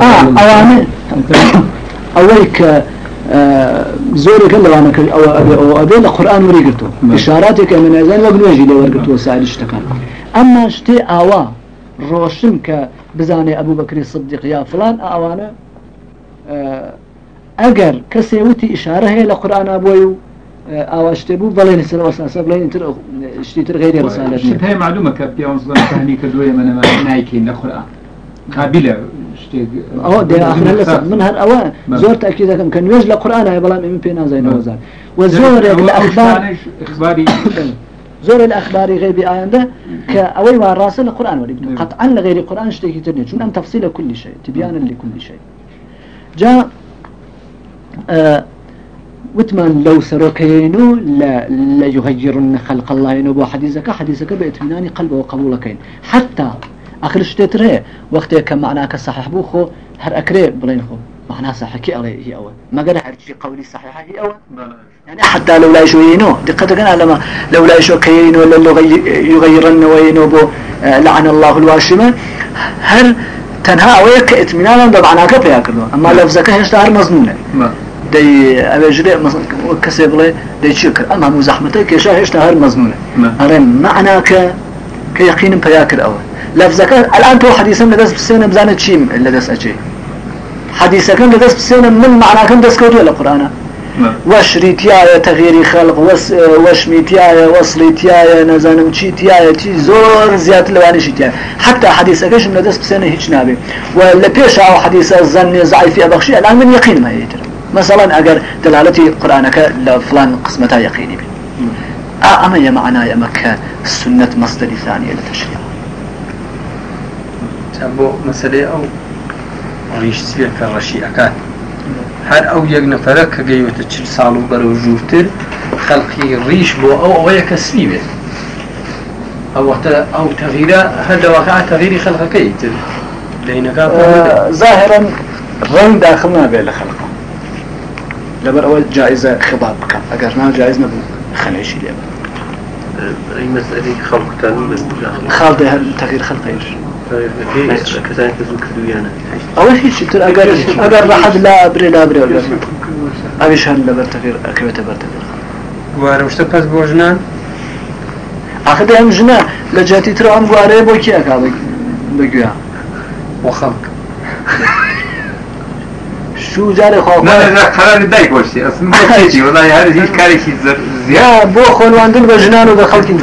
آه اوانه اويك زۆرێکە لەوانە کرد ئەوە ئەبێ لە قورآان وەریگرتو اشاراتێکە منێزان وەک نوێژی لێ وەرگتووە ساری شتەکان ئەمما شتێ ئاوا ڕۆشن کە بزانێ ئەبوو بەکری صدیق یا فلان ئەوانە ئەگەر کەسێ وتی ئشارە هەیە لە قورآان بۆی و ئاوا شتێ بوو بەڵێن سەر وەساسە بڵێن تر شتی تر غیری ڕسالەت هەیە معلومە کە پیاوەزانی کردووە منەمە نایکەین لە قورآان قابلە ئەو دێآخر لەسەر من هەر ئەوە زۆر تاکی دەکەم کە نوێژ لە قورآانە بەڵام ئێمە پێ نازانینەوە زار و زۆرێک لە ئەخباری زۆر لە ئەخباری غیبی ئاەندە کە ئەوەی وا ڕاستە لە قورآان وەری قطعا لە غیری قورآان شتێکی تر نیە چون ئەم تفصیل كل شيء. تبيانا لكل شيء. جاء وتمان لو سركينو لا لا يغيرن خلق الله. إنه بو حديثك. حديثك بإتمنان قلبه وقبولكين حتى آخر شتێتر هەیە وەختێک کە معناکە صحح بوو خۆ هەر ئەکرێ بڵێن خۆ. معنى صحكي ئەڵێ هي ئەوە. مەگەر هەرچی قولي صحيحة هي أول يعني حتى لو لا يشوينو دقتك أنا لما لو لا يشوكينو لو يغيرن وينو بو لعن الله الواشمة هر تنها أويك إتمنانا بمعناك بياكلو أما لفظك هشتا هر مضمونة دي أبجري كسي بڵێ دەیچی کرد؟ ئەمە هەموو زەحمەتەی کێشا هێشتا هەر مەزمونە ئەڵێ معناکە کە یقینم پیا کرد ئەوە. لفظەکە الان تۆ حدیثم لەدەست بسێنە بزانە چیم لەدەست ئەچێ. حدیثەکەم لەدەست بسێنە من معناکەم دەستکەوتوە لە قورآانە وەشریتیایە تەغێری خەڵق وەشمیتیایە وەصلیتیایە نەزانم چیتیایە چی زۆر زیاتر لەوانشی تایە حتا حدیثەکەشم لەدەست بسێنە هیچ نابێ. و لە پێش ئەو حدیثە زەنێ زعیفی ئەبخشی الان من یقینمە هەیەتر مثلا ئەگەر دلالەتی قورآانەکە لە فلان قسمەتا یقینی بێ. ئەمە یە معنای ئەمە کە سنت مەستری ثانیە لە تشریع بۆ مەسلەی ئەو ڕیش سوێر کە ڕەشی ئەکات هەر ئەو یەک نەفرە کە گەیوەتە چل ساڵ و بەرە و ژوورتر خەڵقی ڕیش بۆ ئەو ئەوەیە کە سوی بێت ئەوەتە ئەو تەغیرە هەردەواقع تەغیری خەڵقەکەی تر لەینەکە ظاهرا ڕنگ داخل نابێت لە خەڵقە لەبەر ئەوە جایزە خبات بکەم ئەگەر نا جایز نەبوو خەلێشی لێ أي مسألة خلق خالد تغيير خلق ئەوە هیچ تر ئەگەر ئەگەر ڕحد لا برێ لابرێ ئەویش هەن لە بەرتەفیر ئەکەوێتە بەرتەفیر. گوارە شتە پەس بۆ ژنان؟ ئاخر ئەم ژنە لە جاتی تر ئەم گوارەیە بۆ کیە کا بگوێ بۆ خەڵک شو جارێ بۆ خۆنواندن بە ژنان و بە خەڵکی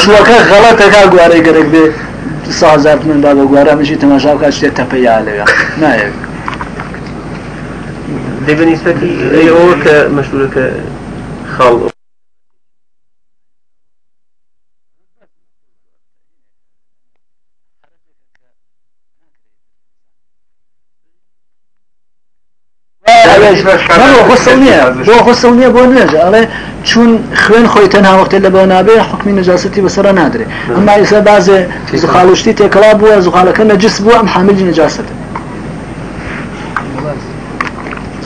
شوەکە غەڵەتەکە گوارەی گەرەک بێ. سازار من دا بە گوارە مشی تەماشا بکات شتێت تەپەیا لەوێ نایەک دەبنیسبەتی ئەوە کە مەشهورەکە خاڵ غسل نییە بۆ غسل نییە بۆ نوێژ ئەڵێ چون خوێن خۆی تەنها وەختێ لە بۆ نابێ حکمی نەجاستی بەسرە نادرێ ئەمما ئیسا بازێ زخالشتی تێکەڵا بووە زغالەکە نەجس بووە ئەم حاملی نەجاست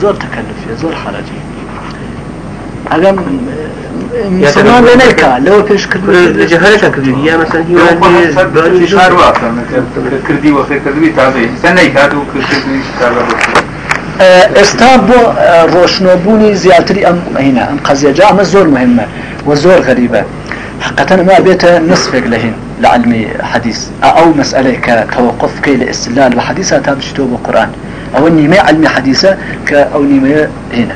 زۆر تەکەلفێ زۆر حراجی ئەگەم مسلمان لێ نەیکا لەوە پێش جهالەکە کردی. یا مەسەن هیوان کردی وەخێ کردوی تازەی سە نەیکات و کردنی کار ئێستا بۆ ڕۆشنۆبوونی زیاتری ئەم هینە ئەم قەزیێجا ئەمە زۆر مهمە و زۆر غەریبە ما بێتە نصفێک لە هین لە علمی حەدیث ئەو مەسئلەی کە توقف بکەی لە ئستلال بە حەدیثا تا بچیتەوە بۆ قورآن. ئەوە نیمەی علمی حەدیثە کە ئەو نیمەیە هینە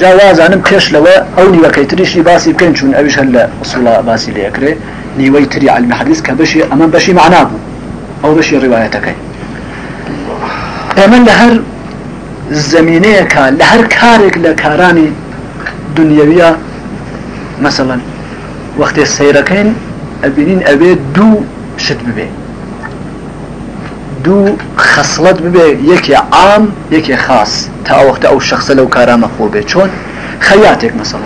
جاوازانم پێش لەوە ئەو نیوەکەی تریشی باسی بکەین چون ئەویش هەر لە ئوسوڵا باسی لەکرێ نیوەی تری علمی حەدیث کە بەشی ئەمە بەشی معنا بوو ئەو بەشی ڕیواەتەکەی ئێمە زمینەیەکە لە هەر کارێک لە کارانی دنیاویە. مثلەن وەختێ سیرەکەین ئەبینین ئەبێ دوو شت ببێ. دوو خەسڵەت ببێ یەکێ عام یەکێ خاص. تا وەختە ئەو شخصە لەو کارامە خۆ بێ. چۆن؟ خەیاتێک مەسەڵ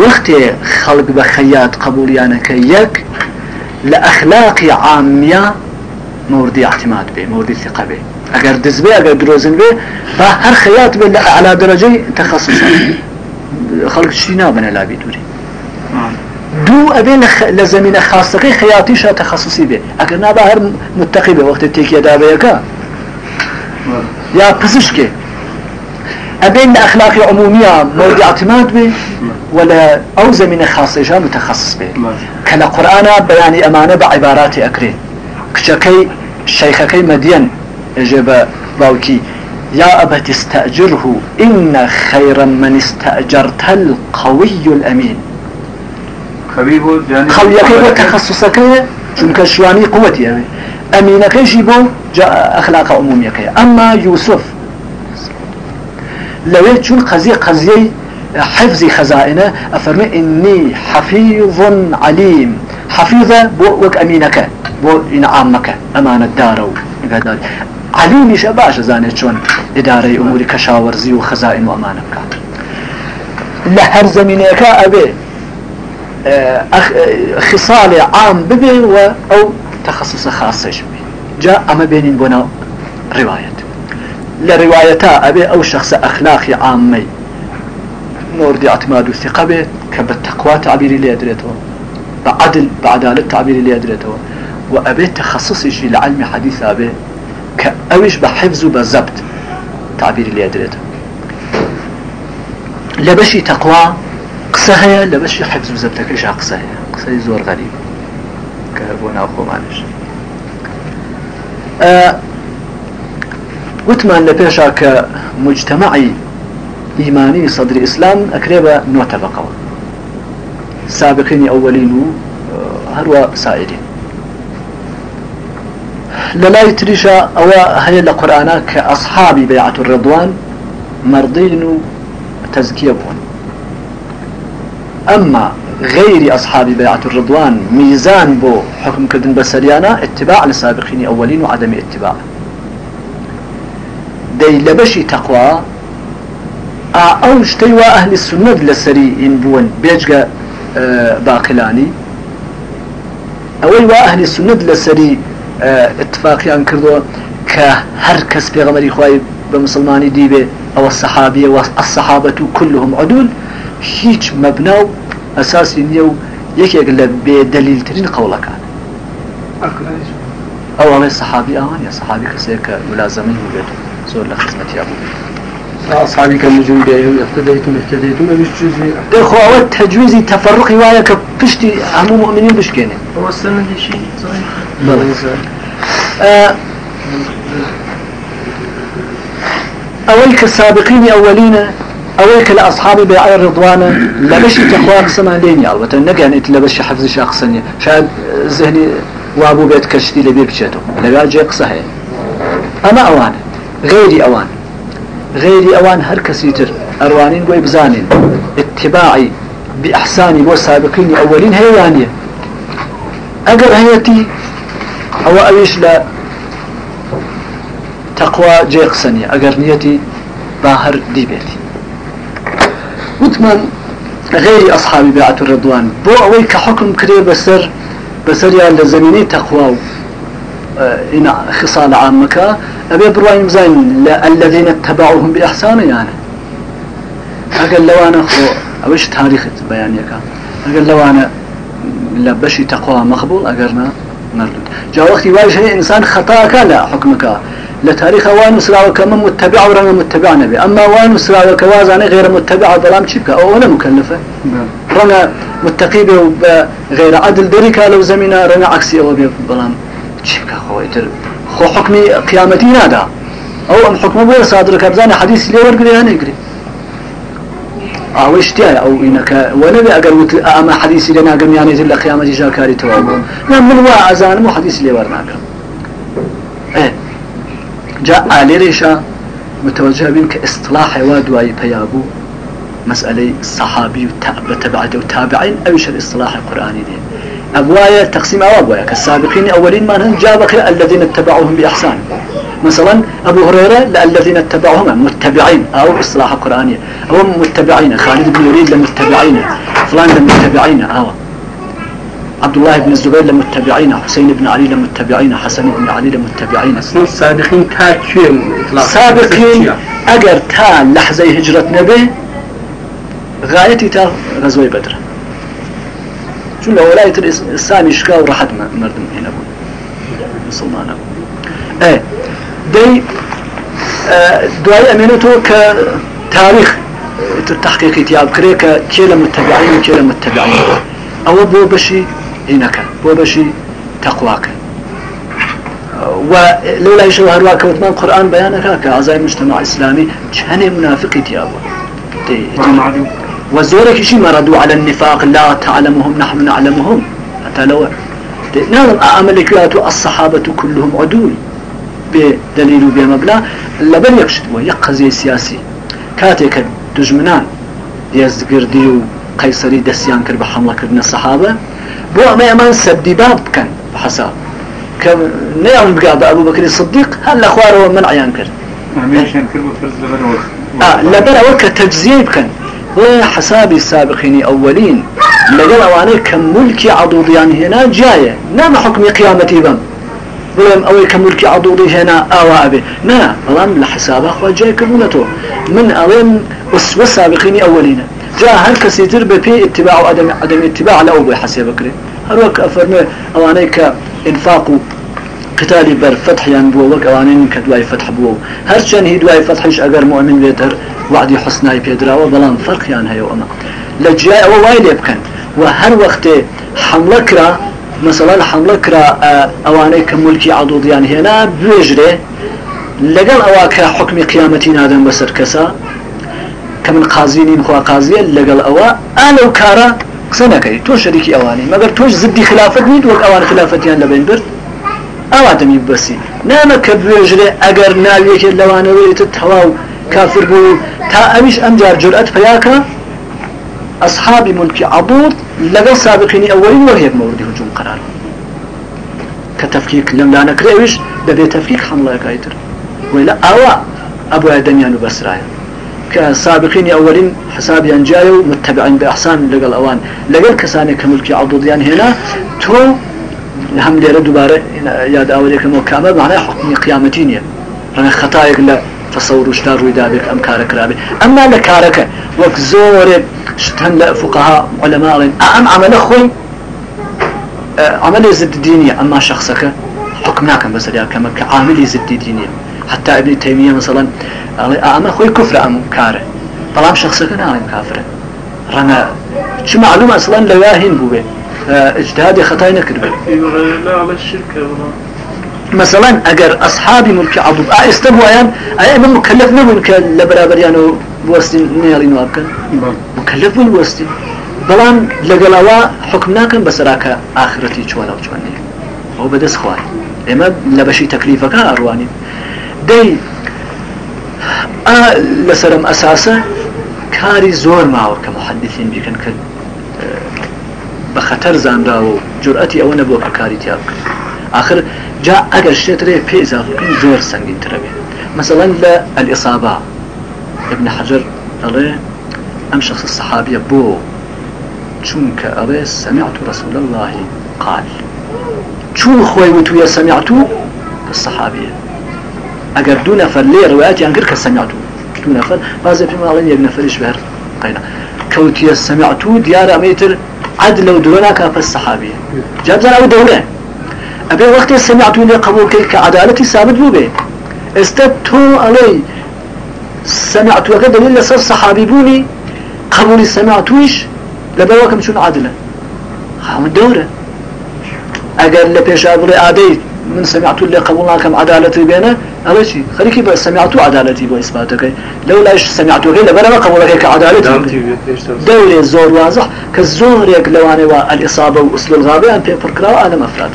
وەختێ خەڵک بە خەیات قبولیانەکە یەک لە ئەخلاقی عامیە موردی اعتماد بێ موردی ثقە بێ. اگر دزبه اگر دروزن به با هر خیات به على درجه تخصص خلق شتی نابنه لابی دوری؟ دو أبين لزمين خاصة خياتيش تخصصي به أكر نابا هر متقي به وقت تيكي دابيكا يا بزشكي أبين أخلاق عمومية مورد اعتماد به ولا أو زمين خاصة جا متخصص به كلا بياني أمانة بعبارات أكرين كشكي شيخكي مدين إجابة باوكي. يا أبت استأجره إن خير من استأجرت القوي الأمين. خبيبو يعني خويك بو تخصصك شواني قوتي أمي أمينك يجيبو جاء أخلاق عموميك أما يوسف لو يجون قضية قضية حفظ خزائنه أفرمي إني حفيظ عليم حفيظة بو وك أمينك بو إنعامك أمانة دارو عليمي شباش زاني شون إدارة أموري كشاورزي وخزائن وأمانة بكات لهر زمينيك أبي آه، آه، خصال عام ببي و أو تخصص خاص بي جاء أما بينين بنا رواية لروايتا أبي أو شخص أخلاقي عامي نورد اعتماد الثقة به كبالتقوى تعبيري اللي أدريته بعدل بعدالة تعبيري اللي أدريته وأبي تخصصي شي لعلم حديث كأوش بحفظ بزبط تعبيري اللي أدريته. لبشي تقوى قصة هي لبشي حفظ بزبط كيش قصة هي قصة زور غريب. كهربونا أخو معلش. أه وتمان لبيشا كمجتمعي إيماني صدر الإسلام أكريبا نوع طبقة سابقين أولين هروا سائرين للا يتريشا أو هي القرآن كأصحاب بيعة الرضوان مرضين تزكية بون. أما غير أصحاب بيعة الرضوان ميزان بو حكم كدن بسريانا اتباع لسابقين أولين وعدم اتباع. دي لبشي تقوى أو شتي أهل السنة لسري إن بون بيجا باقلاني. أوي واهل السنة لسري اتفاقي ان كردو كهر كس بيغمري خواي بمسلماني ديبه أو الصحابية والصحابة كلهم عدول. هيج مبناو اساسي نيو يكي أقل بدليل ترين قولك أو أو الصحابي اوان يا صحابي كسيك ملازمين وبيتو زور لخزمتي ابو أصحابي كالنجوم بهم اقتديتم اهتديتم. مش جزء إخوة أول تجويزي تفرقي ويا كبشتي هم مؤمنين بشكيني هو السنة دي شيء صحيح؟ آه أول كالسابقين أولين أول كالأصحاب بيع الرضوان لبشي تخوى قسما لين يا البته أنت لبشي حفظ شخصا شايف ذهني وابو بيت كشتي لبي بشيته لبي جاي قصة أما أوان غيري أوان. غير أوان هر كسيتر أروانين قوي بزانين. اتباعي بإحساني والسابقين أولين هيانية أقر هيتي أو أويش لا تقوى جيقسني أقر نيتي باهر دي بيتي. وثمان غير أصحاب بيعة الرضوان. بو أوي كحكم كري بسر بسر يا لزميني تقوى إن خصال عامك. أبي بروايم زين الذين اتبعوهم بإحسان يعني. أقل لو أنا خو أوش تاريخ بيانيك أقل لو أنا لبشي تقوى مقبول أقرنا مردود جاء وقت يواجه إنسان خطأك لا حكمك لتاريخ وان سراوك من متبع ورنا متبع نبي. أما وان سراوك وازاني غير متبع ظلام شبك أو ولا مكلفة. رنا متقي غير عدل دريك لو زمينا رنا عكسي أو بظلام شبك يتر خو حكمي قيامتي نادا. أو ام حكم بو صادر كبزاني حديث لي ورقري أنا يقري أو اشتيا أو انك ونبي أقل اما حديث لنا قم يعني زل قيامتي جاكاري توابو نعم من واعزان مو حديث لي ورنا إيه جاء علي ريشا متوجه بين كاصطلاح وادواي بيابو مسألة الصحابي وتبعته وتابعين أيش الاصطلاح القرآني دي أبوايا تقسيم أبوايا كالسابقين أولين ما هم جابك الذين اتبعوهم بإحسان. مثلا أبو هريرة الذين اتبعوهم متبعين أو إصلاح قرآنية أو متبعين خالد بن يريد لمتبعين فلان لمتبعين أو عبد الله بن الزبير لمتبعين حسين بن علي لمتبعين حسن بن علي لمتبعين. السابقين كاتشيم سابقين أجر تا لحظة هجرة نبي غايتي تا غزوة بدر. شو لو ولاية الإسلام يشكا وراحت مردم هنا. بون مسلمان إيه. دي آه دواي أمينته كتاريخ تحقيقي تياب كريكا كيلا متبعين وكيلا متبعين. أو بو بشي هناك بو بشي تقواك ولولا يشوه هرواك وثمان قرآن بيانك كأعزائي مجتمع إسلامي جهني منافقي تيابا وزورك شي مردوا على النفاق؟ لا تعلمهم نحن نعلمهم. حتى لو نعلم أعملك الصحابة كلهم عدول. بدليل بمبنى. لبن يكشد ويقضي سياسي كاتك دجمنان. يزقردي وقيصري دسيان كرب حملة كرنا الصحابة. بو أما أمان سدي باب كان بحساب كم نعم بقى أبو بكر الصديق هل أخواره من عيان كر آه لبن وك تجزيب كان وحساب السابقين أولين لقل أواني كملك عضوضيان هنا جاية نعم حكم قيامتي بم بلهم أوي كملك عضوضي هنا أوا أبي نا بلام لحساب أخوة جاي كبولته من أوين والسابقين أولين جاء هل كسيتر ببي اتباع عدم عدم اتباع لا أبو حساب بكري هروك أفرمي أواني كإنفاق قتالي بر فتح يعني بو وك أوانين كدواي فتح بو هرچن هي دواي فتحش أجر مؤمن وعدي حسناي بيدراوه بلان فرق يعني أما لجاء أو وايد يبكن وهر وقت حملة كرا مثلا حملة كرا أواني كملكي عضوض يعني هنا بيجري لقل أواك حكم قيامتي نادم بسر كسا كمن قازينين خوا قازية لقل أوا أنا وكارا سنكي تو شريكي أواني مگر توش زدي خلافت نيد وك أوان خلافتيان لبين برد يبسي ناما كبيجري أجر ناويك لوانوي تتهواو كافر بو تا أمش أمجار جرأت فياكا أصحاب ملك عضوض لقى سابقين أولين وهيك مورد هجوم قرار. كتفكيك لم لا نكريوش ببي تفكيك حملة كايتر ولا أوا أبو أدميان بسرايا كسابقين أولين حساب ينجايو متبعين بأحسان لقى الأوان. لقى كساني كملك عضوض يعني هنا تو هم ليرة دوباره ياد أوليك مكامل معناه حكم قيامتين رنا خطايق لا تصور وشتار روي دابك أم كارك رابي. أما لكارك وك زور شتهن لفقهاء علماء. أم عمل أخوي؟ عمل زد دينية أما شخصك حكمنا كان بس كما كعامل زد دينية حتى ابن تيمية مثلا أما أخوي كفر أم كاره طالما شخصك نعم كافر. رنا شو معلومة أصلا؟ لواهن بوه اجتهادي خطأي نكربه لا على الشركة مثلا اگر اصحاب ملك عضب آه استبوا ايان اي من مكلف نبون كالبرابر يعني بوستين نيالين وابكن مكلف بون بوستين بلان لقلاوا حكمنا كان بس راك اخرتي شوالا وشواني هو بدس خواي اما لبشي تكليفك ارواني دي آه لسرم أساسا كاري زور معه كمحدثين بيكن ك بخطر زاندا وجرأتي أو نبوك كاري تيابك آخر جاء أجر شتري في إضافة زور سنجين تربي مثلا لا الإصابة. ابن حجر الله أم شخص الصحابي بو چونك أبي سمعت رسول الله قال. شو خوي وتويا سمعت الصحابية أجر دون نفر لي روايات ينكر كسمعت دون نفر بعض في مالين يبنى فريش بهر قينا كوتيا سمعت ديار أميتر عدل ودونا كاف الصحابية جاب زنا ودوله أبي وقت سمعت لي قبول كيك عدالتي ثابت بو به استبتو علي. سمعت وكذا دليل صار صحابي بوني قبولي سمعتوش. لبوا كم شون عدلة هم الدورة أجر لبيش أبري عادي من سمعت اللي قبولنا كم عدالتي بينه هذا شيء خليكي بس سمعت عدالتي بو إثباتك. لو لا إيش سمعت غير لبنا ما قبولك كعدالتي دولة زور واضح كالزور يك لو أنا الإصابة وأصل الغابة. أن بيفر كراو أنا مفرد.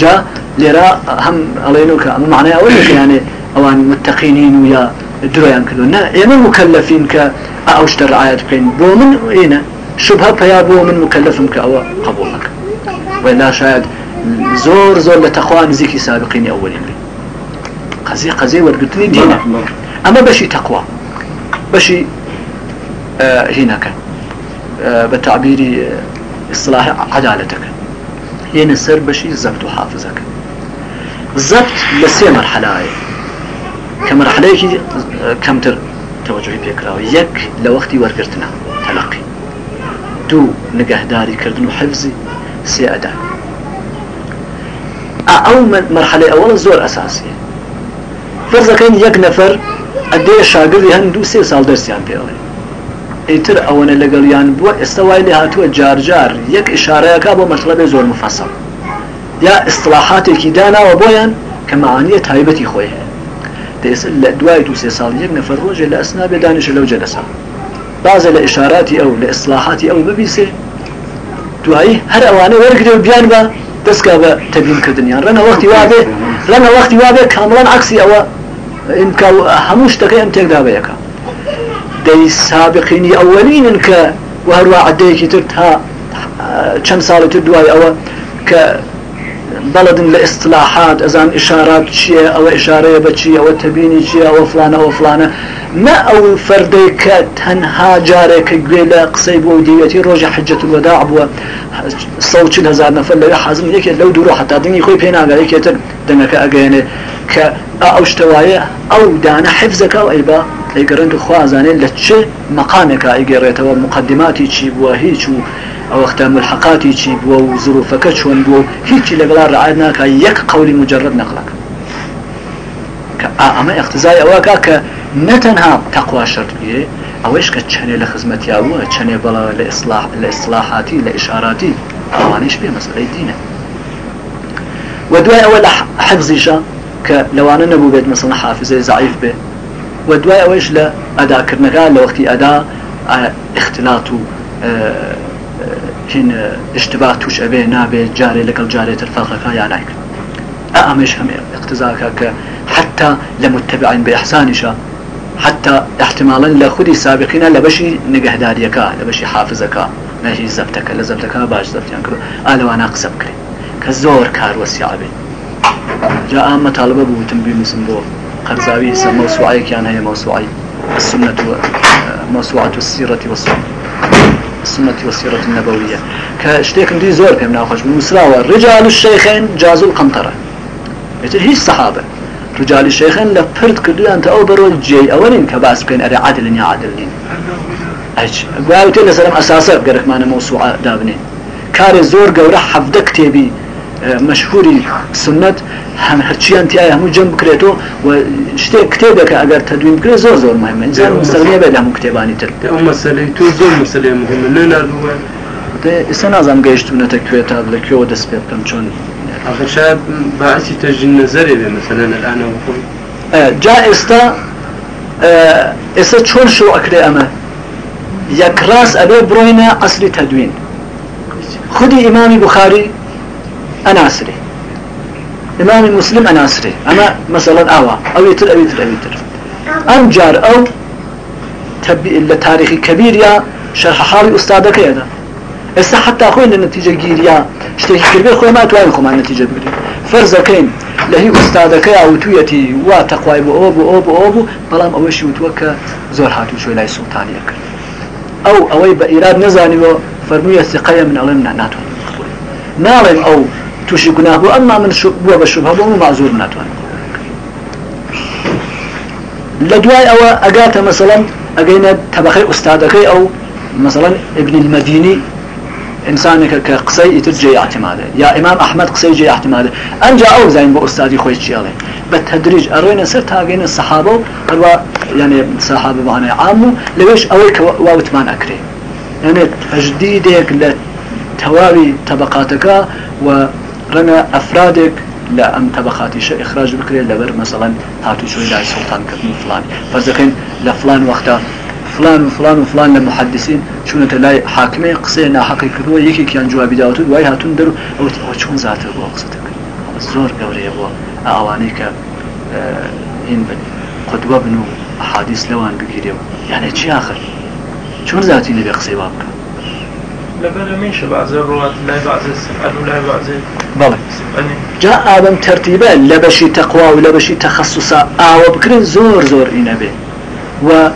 جا لرا هم علينوك معناه أقول لك يعني أوان متقينين ويا درويان كلنا يعني مكلفين ك أوش الرعاية بين. بومن هنا شبهة فيا بومن مكلفهم كأو قبولك. ولا شاهد زور زور لتقوى زيكي سابقين أولين. قزي قزي ورقتني دينا. أما بشي تقوى. بشي آه هناك. آه بتعبيري آه اصطلاح عدالتك هنا سر بشي زبط وحافظك. زبط لسي مرحلة. هاي كمرحلة كم تر؟ توجهي فكرة يك لوقتي ورقرتنا. تلقي. دو نگهداری کردن و حفظی سێ ئەدا ئەو مرحلة ئەوڵە زۆر ئەساسیە فرزەکەین یەک نەفەر ئەدێ شاگردی هەند سێ ئیتر ئەوەنە لەگەڵیان بووە ئێستا وای لێ هاتووە جارجار یەک ئشارەیەکە بۆ مەطلبێ زۆر مفەسەڵ یا ئیسلاحاتێکی داناوە بۆیان کە معانیە تایبەتی خۆی هەیە. لە دوای دو سێ ساڵ یەک نەفەر ڕۆژێ لە ئەسنابێ دانیشە لەو جەلەسا بازە لە ئشاراتی ئەو لە ئیسلاحاتی ئەو ببیسێ. دوایی هەر ئەوانە وەرگرێ و بیان بە دەستکە بە تەبیینکردنیان. ڕەنە وەختی وابێ ڕەنە وەختی وابێ کامڵان عکسی ئەوە. هەموو شتەکەی ئەم تێکدا بەیەەکە دەی سابقینی ئەوەلینن کە وهروە عدەیەکی تر تا چەند ساڵی تر دوای ئەوە کە بەڵدن لە ئیسلاحات ئەزان ئشارات چییە ئەوە ئشارەیە چی ئەوە تەبینی چیە ئەوە فلانە ئەوە فلانە. نە ئەو فەردەی کە تەنها جارێکە گوێ لە قسەی بۆ دیوەتی ڕۆژی حجەت وەدا بووە. سەوچل هزار نەفر لەوێ حازم یەکێت لەو دوور حتا دنگی خۆی کە ئەو ئەو دانە حفزەکە و ئەیبا ئەیگەڕند خوازانێت لە چه مقامێکە ئەیگەڕێتەوە مقدماتی چی بووە هیچ و ئەوەختە ملحقاتی چی بووە و زروفەکە چۆن بوو هیچی لەگەڵا ڕعاد ناکە یەک قولی مجرد نەقلەکە کە ئەمە اقتزای ئەوەکە کە نەتەنها تەقوا شرط بێ ئەوەش کە چەنێ لە خزمەتیاوە چەنێ بەڵە لە ئیسلاح لە ئیسلاحاتی لە ئشاراتی ئەوانش پێ مەسلەی دینە. و دوای ئەوە لە حەفزیشە کە لەوانە نەبوو بێت مەسڵ حافزەی زعیف بێ. و دوای ئەوەش لە ئەداکردنەکە لە وەختی ئەدا اشتباه توش ئەبێ نابێت جارێ لەگەڵ جارێتر فەقەکە یا نایکرد. ئەمەش هەمێ اقتزاکە کە حتى لمتبعين بإحسانشا حتى احتمالا لخودي سابقين لبشي نگهداريكا لبشي حافظكا نهي زبتك لزبتكا باش زبتيان كرو آلو أنا قسب كري كزور كار وسيع بي جاء أما طالبة بوتن بي مسلم بو. قرزاوي سا موسوعي كان هي موسوعي السنة موسوعة السيرة والسنة السنة والسيرة النبوية. كاشتيك دي زور بهم ناخش بمسراوة رجال الشيخين جازوا القنطرة. مثل هي الصحابة رجال الشيخين لفرد كرديان تأو برو جي أولين كباس بكين أري عدل يا عدلين. أج. قالوا تيلا سلام أساسا بقرك معنا موسوعة دابنين. كاري زور قورة حفظة كتابي مشهوري سنت هم هرچیان تیای همو جمع بکرێتەوە و شتێک کتێبێکە ئەگەر تدوین بکرێت زۆر زۆر مهمە ئینسان مستغنیە بێت هەموو کتێبانی تر. ئەو مەسلەی تۆ زۆر مەسلەی مهمە نەناردووە ئێستا نازانم گەیشتونەتە کوێت تا لە کوێوە دەست پێ بکەم چۆن. آخر شاید باعثی تجدید نظری به مثلا الان وقوع جا ئێستا ئێستا چۆن شو ئەکرێ ئەمە؟ یەک ڕاست ئەبێ بڕۆینە ئەسلی تەدوین. خودی ئیمامی بخاری ئەناسری ئیمامی مسلم ئەناسری ئەمە مەسەڵەن ئاوا ئەوی تر ئەوی تر ئەوی تر ئەم جار ئەو لە تاریخی کەبیر یا شەرح حاڵی ئوستادەکەیدا ئێستا حتا خۆی لە نتیجە گیریا شتێکی کردێ خۆی ما توانین خۆمان نتیجە بگرین فەرزەکەین لە هی ئوستادەکەی وتویەتی وا تەخوای بۆ ئەو بۆ ئەو بۆ ئەو بوو بەڵام ئەوەشی وتووە کە زۆر هاتوو شوی لای سوڵتانیە کرد ئەو ئەوەی بە ئیراد نەزانیەوە فەرموویە سقەیە من ئەڵێن ناتوانین ناڵێن ئەو تووشی گوناه بوو ئەمما من بە شوبها بۆ معزور ناتوانین لە دوای ئەوە ئەگاتە مەسەڵەن ئەگەینە تەبەخەی ئوستادەکەی ئەو مثلا ابن المديني انسانك كقصي يترجي اعتماده يا امام احمد قصي جي اعتماده انجا أو زين بو استاذي خوي تشيالي بالتدريج اروينا سر تاغين الصحابه اروا يعني صحابه معنا عامو ليش اويك واوت مان اكري يعني تجديدك لتواوي طبقاتك ورنا أفرادك لا ام طبقاتي شيء إخراج بكري لبر مثلا هاتو شوي لا سلطان كتم فلان. فزكين لفلان وقتها فلان وفلان وفلان لمحدثين شنو تلاي حاكمه قصه ناحقي كدو يكي كان جوابي داوتو واي هاتون درو أو چون ذاته بو قصتك؟ زور قوري بو اواني ك هين قدوة بنو احاديث لوان بگيريو. يعني چي آخر؟ چون ذاتي نبي قصه بابك؟ لبلا من بعض الرواة لا بعض السفعل ولا بعض بلى جاء آدم ترتيبا لبشي تقوى ولبشي تخصصا آو بكرين زور زور إنبي و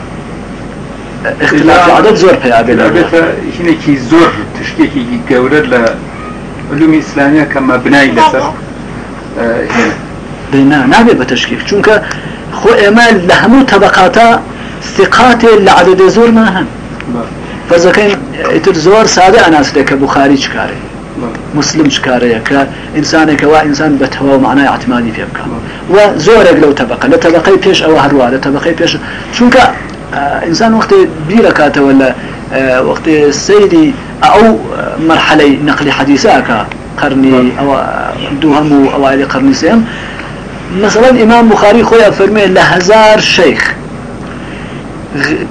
اختلاف عدد زۆر پێبێتە هینێکی زۆر تشتێکی گەورە لە علومی ئیسلامیە کە مەبنای لەسەر بنا نابێت بە تشکیل چونکە خۆ ئێمە لە هەموو طبقاتە ثقاتێ لە عدد زۆر ما هەن فەرزەکەین ئیتر زۆر سادە ئەناسرێک کە بخاری چکارێ. مسلم چکارەیە کە ئینسانێکەوە ئینسان بە تەواو معنای اعتمادی پێ بکە. و زۆرێک لەو تەبقە لە تەبقەی پێش ئەوە هەروە لە تەبقەی پێش چونکە ئینسان وقتی بیرەکاتەوە لە وقتی سەیری ئەو مرحلەی نقلی حەدیساکە قرنی ئەو دووهەم و ئەوایلی قرنی سێم. مثلا ئیمان بخاری خۆیان فەرمێ لە هزار شەیخ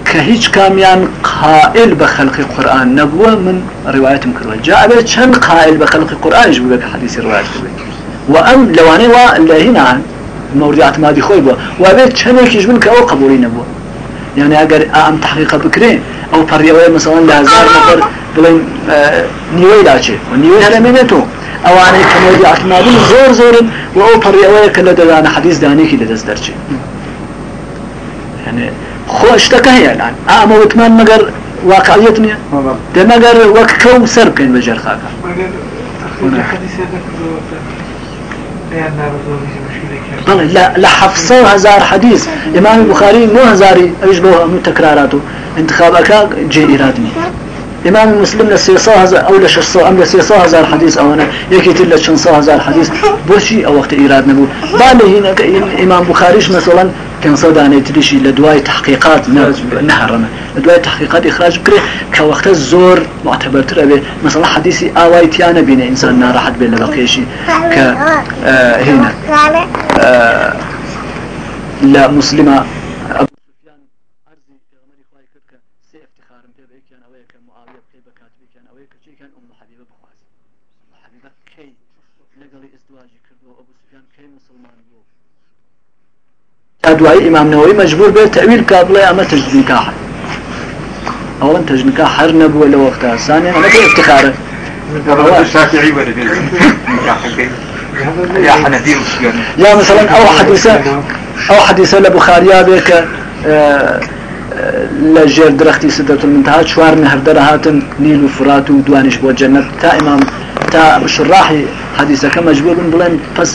کە هیچ کامیان قائل بە خەلقی قورآن نەبووە من ڕواەتم کردوە جا ئەبێ چەند قائل بە خەلقی قورآنش بوو بە حەدیسی ڕواەت کردێت و ئەم لەوانەیە وا لە هینان مورد اعتمادی خۆی بووە و ئەبێت چەندێکیش بن کە ئەو قبولی نەبووە يعني اگر آم تحقیق بکرێ ئەو پەڕیەوەی مثلا لە هزار نفر بڵێن نیوەی لاچێ و نیوەی هەلەمێنێتەوە ئەوانەی کەمەوەی اعتمادی زۆر زۆرن و ئەو پەڕیەوەیە کە لە دەدانە حەدیث دانێکی لەدەست دەرچێت يعني الان ئامە وتمان مەگەر واقعیت نییە؟ دەمەگەر وەک کەم سەر بکەین بە جەرخاکە. بەڵێ لە حەفسە هزار حەدیث ئمام بخاری نو هزاری ئەوش بۆ هەموو تەکرارات و انتخابەکە جێ ئیراد نیە إمام مسلم لسيصا هزار أو لشصا أم لسيصا هزار حديث أو أنا يكيت إلا شنصا هزار حديث بوشي أو وقت إيراد نبو بعد هنا إمام بخاريش مثلا كان صداني تريشي لدواي تحقيقات نهرنا لدواي تحقيقات إخراج بكري كوقت الزور معتبر ترى مثلا حديثي آواي تيانا بين إنسان نارحت بين لبقيشي ك آه هنا. آه لا مسلمة. دوای ئیمامنەوەی مجبور بێت تەویل کا بڵێ ئەمە تەجنیکاح ئەوەن تەجنیکا هەر نەبووە لە وەختا سانێ ئەمە افتخارە؟ یا مثلا ئەو حدیثە لە بخاریا بێ کە لە ژێر درختی سدەت منتها چوار نهر دەرەهاتن نیل و فرات و دوانش بۆ جەنەت تا تا شراحی حدیثەکە مەجبور بن بڵێن پس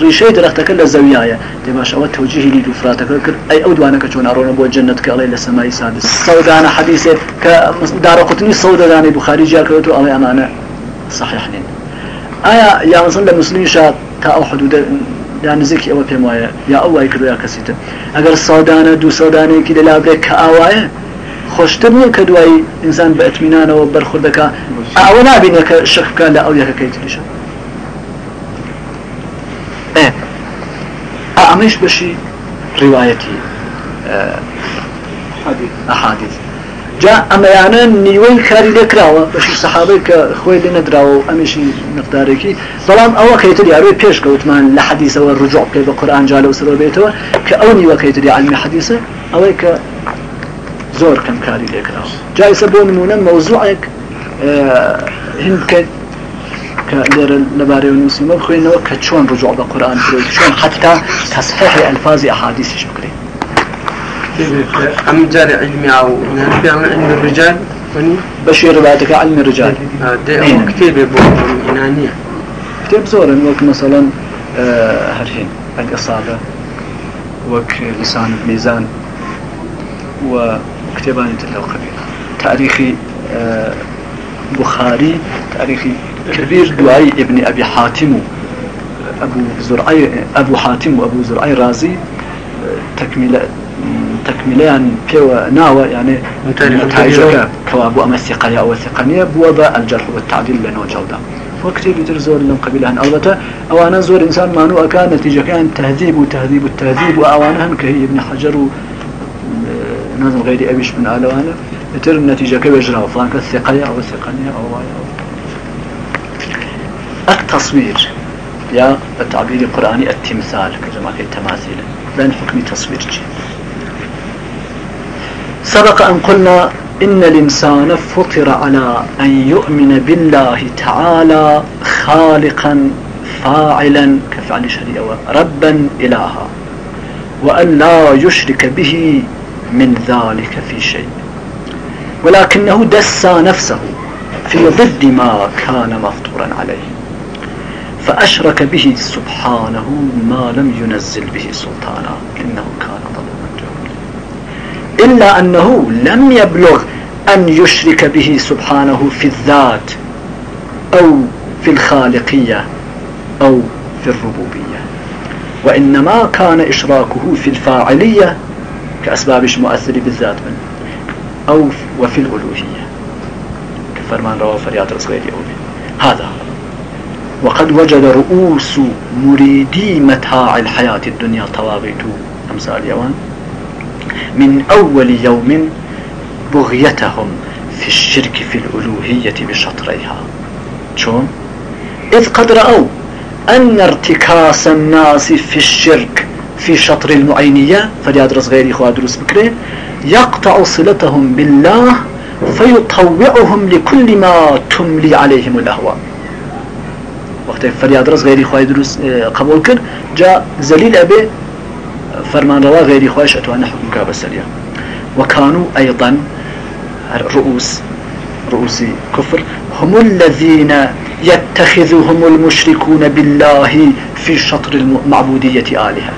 ڕیشەی درەختەکە لە زەویایە. دێباش ئەوە توجیهی لید و فراتەکە کرد. ئەی ئەو دوانەکە چۆن ئەڕۆنە بۆ جنت کەڵێ لە سەمای سادس. سەودانە حدیثێت کە داڕقوتنی سەودەدانی بخاری جاکەوێت و ئەڵێ ئەمانە صحیح نین. ئایا یامەسن لە مسلمی شاد تا ئەو حدودە یا نزیکی ئەوە پێم وایە یا ئەو وای کردو یا کەسیتر ئەگەر سەودانە دوو سەودانەیەکی لەلا بێت کە ئاوایە خۆشتر نیە کە دوایی ئینسان بە ئەتمینانەوە بەرخوردەکە. ئەوە نبینە کە شککە لە ئەو یەکەکەی تریشە. ئەمەش بەشی ڕیواەتی ئەحادیث جا ئەمەیانە نیوەی کاری لێکراوە بەشی سەحابەی کە خۆی لێ نەدراوە و ئەمیشی مقدارێکی. بەڵام ئەوە کەیتر یاروی پێش کەوتمان لە حەدیسەوە ڕجوع پێ بە قورآن جا لەو سەرەوە بێتەوە کە ئەو نیوە کەیتری علمی حەدیسە ئەوەی کە زۆر کەم کاری لێکراوە جایسە بۆ نمونە مەوزوعێک هند کە لێرە لەبارەی نووسیمە بخوێنەوە کە چۆن ڕجوع بە قورآن بکرێت چۆن حتا تصحیح ئەلفاظی ئەحادیسیش بکرێت أم جاري علمي أو نعرف علم الرجال؟ بشير بعدك علم الرجال. ده كتير بيبو إنانية. كتاب زورا وك مثلا هرهين الإصابة وك لسان الميزان وكتابان تلو قبيل تاريخي بخاري تاريخي كبير دعاي ابن أبي حاتم أبو زرعي أبو حاتم وأبو زرعي رازي تكملة تكمليان بيو ناوى يعني نتائجك كوابو أما الثقة أو الثقانية بوضع الجرح والتعديل بينه جودة وكتير يتر زور لهم قبيلهن أولاتا أوانا زور إنسان مانو أكان نتيجة كان تهذيب وتهذيب التهذيب وأوانهن كهي ابن حجر نازم غير أبيش من آلوانا يتر النتيجة كبجرا فلان كالثقة أو الثقانية أو أو التصوير. يا التعبير القرآني التمثال كما في التماثيل. بين حكم تصوير سبق أن قلنا إن الإنسان فطر على أن يؤمن بالله تعالى خالقا فاعلا كفعل شريعة. ربا إلها. وأن لا يشرك به من ذلك في شيء. ولكنه دسى نفسه في ضد ما كان مفطورا عليه. فأشرك به سبحانه ما لم ينزل به سلطانا. إنه كان ظلوما جهولا. إلا أنه لم يبلغ أن يشرك به سبحانه في الذات أو في الخالقية أو في الربوبية. وإنما كان إشراكه في الفاعلية كأسباب مؤثر بالذات من أو وفي الألوهية كفرمان رواه فريات رسول هذا وقد وجد رؤوس مريدي متاع الحياة الدنيا طواغيت أمثال يوان من أول يوم بغيتهم في الشرك في الألوهية بشطريها. شون إذ قد رأوا أن ارتكاس الناس في الشرك في شطر المعينية فليدرس غيري خوا دروس بكري يقطع صلتهم بالله فيطوعهم لكل ما تملي عليهم الأهواء. وقت فريادرس غيري خواهي دروس قبول كر جاء زليل أبي فرمان روا غيري خواهش أتوانا حكم كابا سريع وكانوا أيضا رؤوس رؤوس كفر. هم الذين يتخذهم المشركون بالله في شطر المعبودية آلهة.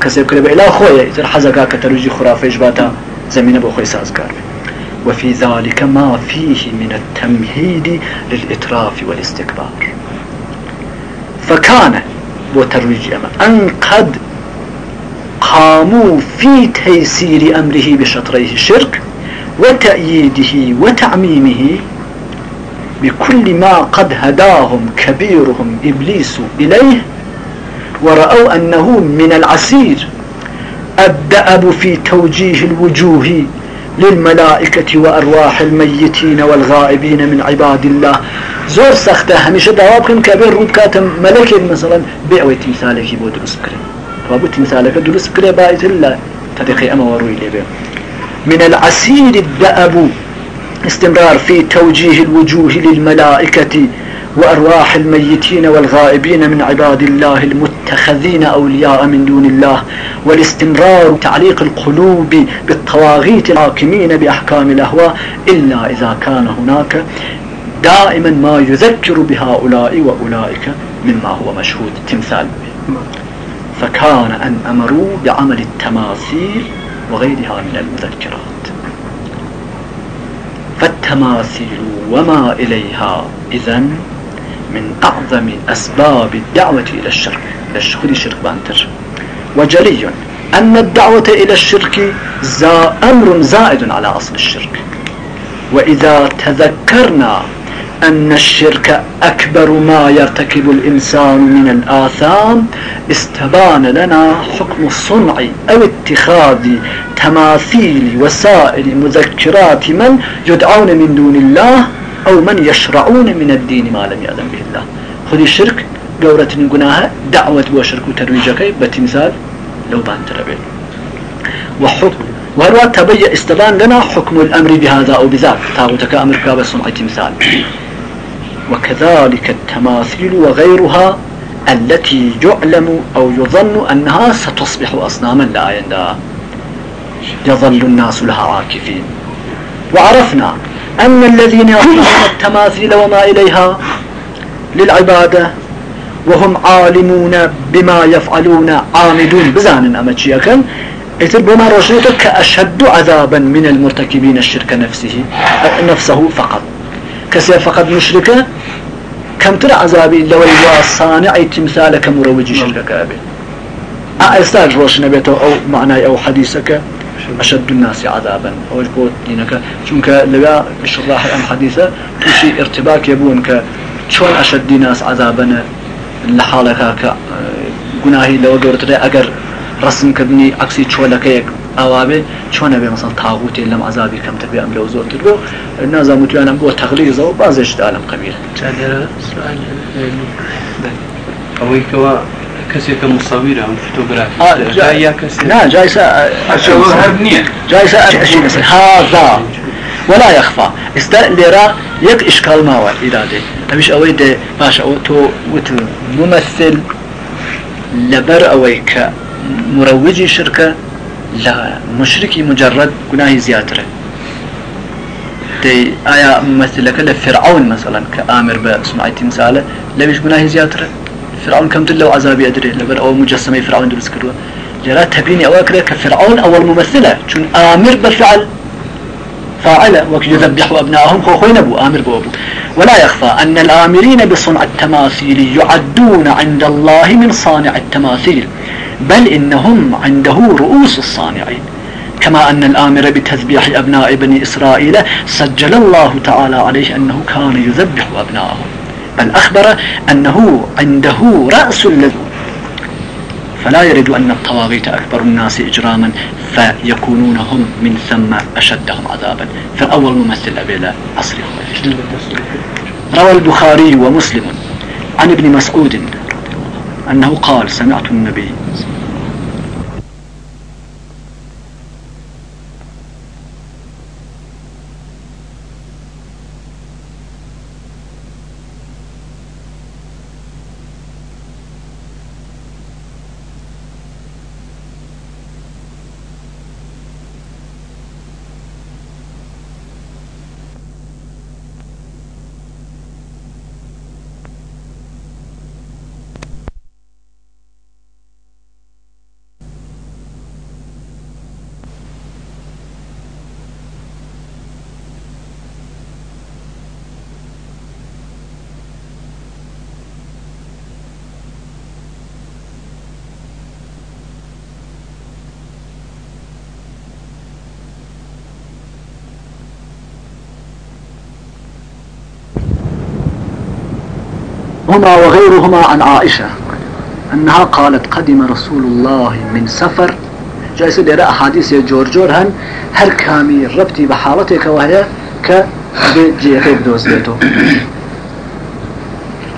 كسب كده بإله خويا إذا حزقا كترجي خرافة إجباتا زمين أبو خوي سازقار وفي ذلك ما فيه من التمهيد للإتراف والاستكبار فكان وترويج أمام أن قد قاموا في تيسير أمره بشطريه الشرك وتأييده وتعميمه بكل ما قد هداهم كبيرهم إبليس إليه ورأوا أنه من العسير. الدأب في توجيه الوجوه للملائكة وأرواح الميتين والغائبين من عباد الله. زور سخته. هميشه دواب كن كبير رود كاتم ملك مثلا بيعوي تمثالك يبو دروس بكري وابو تمثالك دروس بكري بايت الله. تدقي أما وروي لي من العسير الدأب استمرار في توجيه الوجوه للملائكة وأرواح الميتين والغائبين من عباد الله المتخذين أولياء من دون الله والاستمرار تعليق القلوب بالطواغيت الحاكمين بأحكام الأهواء إلا إذا كان هناك دائما ما يذكر بهؤلاء وأولئك مما هو مشهود. تمثال. فكان أن أمروا بعمل التماثيل وغيرها من المذكرات. فالتماثيل وما إليها إذن؟ من أعظم أسباب الدعوة إلى الشرك الشرك الشرك بانتر. وجلي أن الدعوة إلى الشرك زا أمر زائد على أصل الشرك. وإذا تذكرنا أن الشرك أكبر ما يرتكب الإنسان من الآثام استبان لنا حكم الصنع أو اتخاذ تماثيل وسائل مذكرات من يدعون من دون الله أو من يشرعون من الدين ما لم يأذن به الله. خذ الشرك قورة قناها دعوة وشرك وترويجك بتمثال لو بان تربين وحكم وهو تبين استبان لنا حكم الأمر بهذا أو بذاك. تاغوتك أمر كاب صنع تمثال وكذلك التماثيل وغيرها التي يعلم أو يظن أنها ستصبح أصناما لا يندى. يظل الناس لها عاكفين. وعرفنا أن الذين يصنعون التماثيل وما إليها للعبادة وهم عالمون بما يفعلون عامدون بزان أمتشيكا إذن بما رشيتك كأشد عذابا من المرتكبين الشرك نفسه نفسه فقط. كسي فقط مشركة كم ترى عذابي؟ لو صانع تمثالك مروج شركك كابي أستاج روش نبيته أو معنى أو حديثك. أشد الناس عذابا. أو بوت دينك. چونك لبا الشراح الأم حديثة توشي ارتباك يبون ك شون أشد الناس عذابا لحالك ك گناهي لو دورت أجر رسم كدني عكسي چولك ئاوابێ چۆنە بێ؟ مەسەڵ تاغوتی لەم عذابی کەم تبێ ئەم لەو زۆرتر بۆ نازام توانم بۆ تەغلیزەوە بازێشدا لەم قەبیر ئەوەی کەەوە کەسێکە مساویرە ئەم فۆتۆگرافی جایسە هذا. ولا يخفى. استا ليرا يك اشكال ما هو اراده امش اوي ده باش أو تو وت ممثل لبر اويك مروجي شركه لا مشركي مجرد گناهی زیاتره دي آية مثلك لفرعون مثلا كآمر بسمعي تمثاله لبيش گناهي زياتره فرعون كم تلو عذابي أدري لبر أو مجسمة فرعون درس كروه جرا تبيني أواكرة كفرعون أول ممثلة چون آمر بفعل فاعل ويذبح أبنائهم خو خوين أبو آمر بو أبو ولا يخفى أن الآمرين بصنع التماثيل يعدون عند الله من صانع التماثيل بل إنهم عنده رؤوس الصانعين. كما أن الآمر بتذبيح أبناء بني إسرائيل سجل الله تعالى عليه أنه كان يذبح أبنائهم بل أخبر أنه عنده رأس الذي فلا يرد أن الطواغيت أكبر الناس إجراما فيكونون هم من ثم أشدهم عذابا. فأول ممثل أبي عصر روى البخاري ومسلم عن ابن مسعود أنه قال سمعت النبي هما وغيرهما عن عائشة أنها قالت قدم رسول الله من سفر. جايس ليرى أحاديث جورجور هن هر كامي ربتي بحالتك وهي كجيغي بدوز بيتو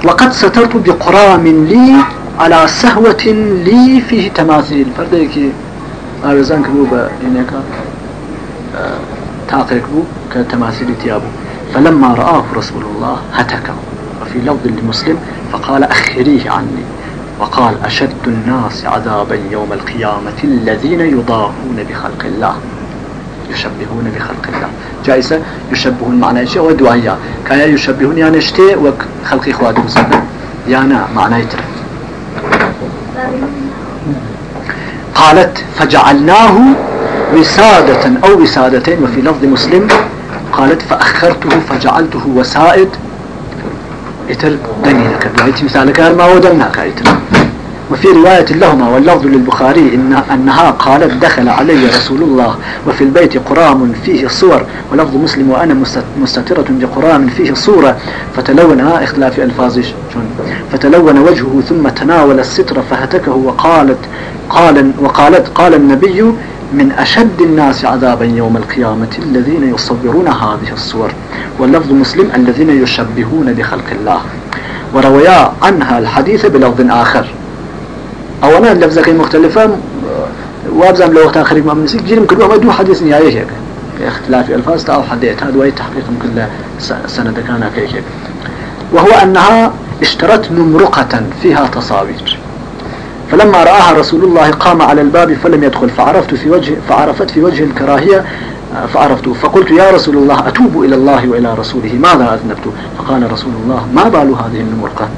وقد سترت بقرام لي على سهوة لي فيه تماثيل. فرديك أرزانك بو بإنك تاقيك بو كتماثيل تيابو. فلما رآه رسول الله هتكه في لفظ لمسلم فقال أخريه عني. وقال أشد الناس عذابا يوم القيامة الذين يضاهون بخلق الله. يشبهون بخلق الله. جائزة؟ يشبهون معنى شيء ودعية كان يشبهون يعني اشتي وخلق إخوات مسلم. يعني معنى قالت فجعلناه وسادة أو وسادتين وفي لفظ مسلم قالت فأخرته فجعلته وسائد إتر دنيا كدوائت مثال كار ما ودنا كايتر وفي رواية لهما واللفظ للبخاري أنها قالت دخل علي رسول الله وفي البيت قرام فيه صور ولفظ مسلم وأنا مستترة بقرام فيه صورة. فتلون اختلاف ألفاظ فتلون وجهه ثم تناول الستر فهتكه وقالت قال وقالت قال النبي من أشد الناس عذابا يوم القيامة الذين يصورون هذه الصور واللفظ مسلم الذين يشبهون بخلق الله. ورويا عنها الحديث بلفظ آخر. أو أنا اللفظة مختلفة وابزم لو آخر ما من جيل ممكن ما دو حديث نهاية هيك. اختلاف الألفاظ أو حديث هذا وهي تحقيق ممكن سنة كان هيك. وهو أنها اشترت نمرقة فيها تصاوير. فلما رآها رسول الله قام على الباب فلم يدخل فعرفت في وجه فعرفت في وجه الكراهية فعرفت. فقلت يا رسول الله أتوب إلى الله وإلى رسوله ماذا أذنبت؟ فقال رسول الله ما بال هذه النمرقة